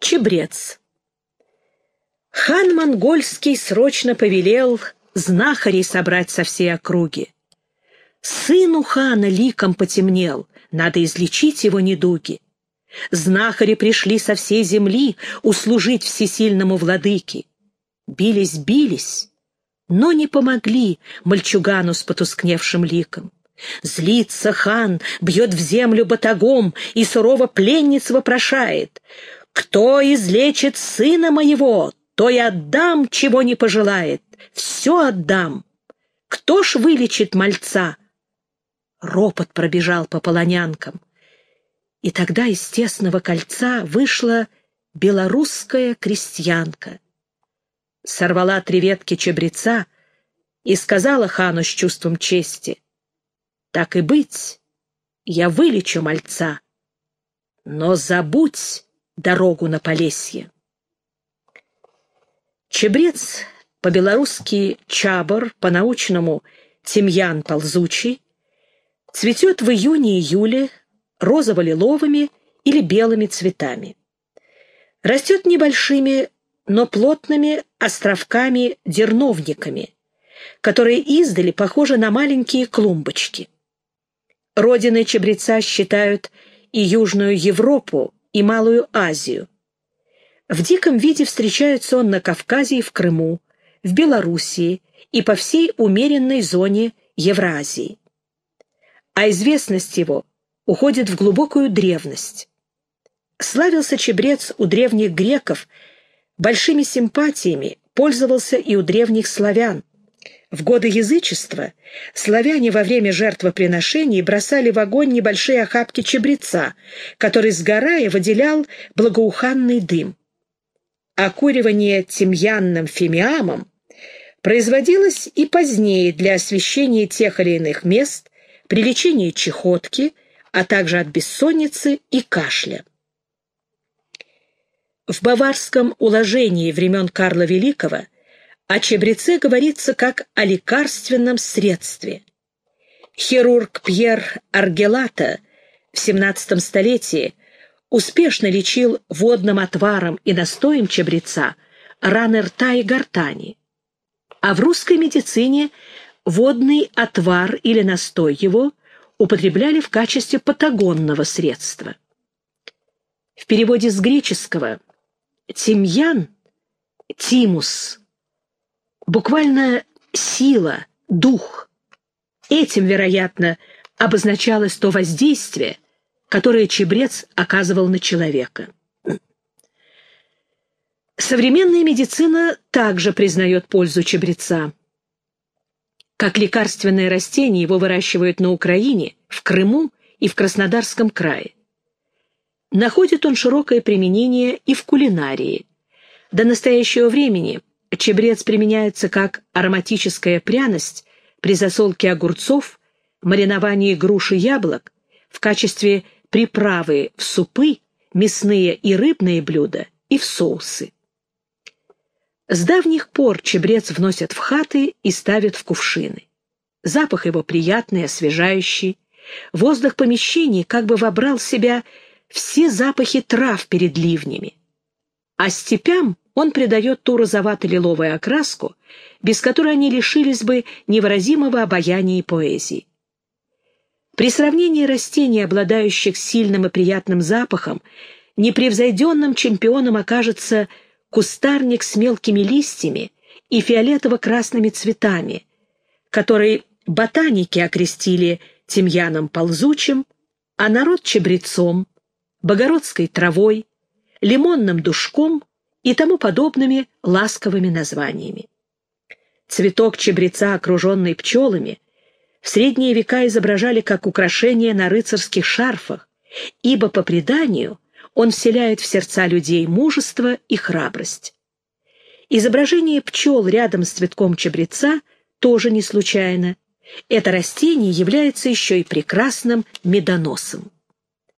Чебрец. Хан Монгольский срочно повелел знахарей собрать со всей округи. Сыну хана ликом потемнел, надо излечить его недуги. Знахари пришли со всей земли услужить всесильному владыке. Бились-бились, но не помогли мальчугану с потускневшим ликом. Злится хан, бьет в землю батагом и сурово пленниц вопрошает. «Кто излечит сына моего, то и отдам, чего не пожелает. Все отдам. Кто ж вылечит мальца?» Ропот пробежал по полонянкам. И тогда из тесного кольца вышла белорусская крестьянка. Сорвала три ветки чабреца и сказала хану с чувством чести, «Так и быть, я вылечу мальца, но забудь дорогу на Полесье». Чебрец, по-белорусски чабор, по-научному тимьян ползучий, цветет в июне-июле розово-лиловыми или белыми цветами. Растет небольшими, но плотными островками-дерновниками, которые издали похожи на маленькие клумбочки. Родиной чабреца считают и Южную Европу, и Малую Азию. В диком виде встречается он на Кавказе и в Крыму, в Белоруссии и по всей умеренной зоне Евразии. А известность его уходит в глубокую древность. Славился чебрец у древних греков, большими симпатиями пользовался и у древних славян. В годы язычества славяне во время жертвоприношений бросали в огонь небольшие охапки чебреца, который, сгорая, выделял благоуханный дым. Окуривание тимьянным фимиамом производилось и позднее для освещения тех или иных мест, при лечении чехотки – а также от бессонницы и кашля. В баварском уложении времен Карла Великого о чебреце говорится как о лекарственном средстве. Хирург Пьер Аргелата в XVII столетии успешно лечил водным отваром и настоем чебреца раны рта и гортани. А в русской медицине водный отвар или настой его употребляли в качестве патагонного средства. В переводе с греческого «тимьян» — «тимус», буквально «сила», «дух». Этим, вероятно, обозначалось то воздействие, которое чебрец оказывал на человека. Современная медицина также признает пользу чебреца. Как лекарственное растение его выращивают на Украине, в Крыму и в Краснодарском крае. Находит он широкое применение и в кулинарии. До настоящего времени чебрец применяется как ароматическая пряность при засолке огурцов, мариновании груш и яблок, в качестве приправы в супы, мясные и рыбные блюда и в соусы. С давних пор чебрец вносят в хаты и ставят в кувшины. Запах его приятный, освежающий. Воздух помещений как бы вобрал в себя все запахи трав перед ливнями. А степям он придает ту розовато-лиловую окраску, без которой они лишились бы невыразимого обаяния и поэзии. При сравнении растений, обладающих сильным и приятным запахом, непревзойденным чемпионом окажется кустарник с мелкими листьями и фиолетово-красными цветами, который ботаники окрестили тимьяном ползучим, а народ чебрецом, богородской травой, лимонным душком и тому подобными ласковыми названиями. Цветок чебреца, окруженный пчелами, в средние века изображали как украшение на рыцарских шарфах, ибо, по преданию, он вселяет в сердца людей мужество и храбрость. Изображение пчел рядом с цветком чабреца тоже не случайно. Это растение является еще и прекрасным медоносом.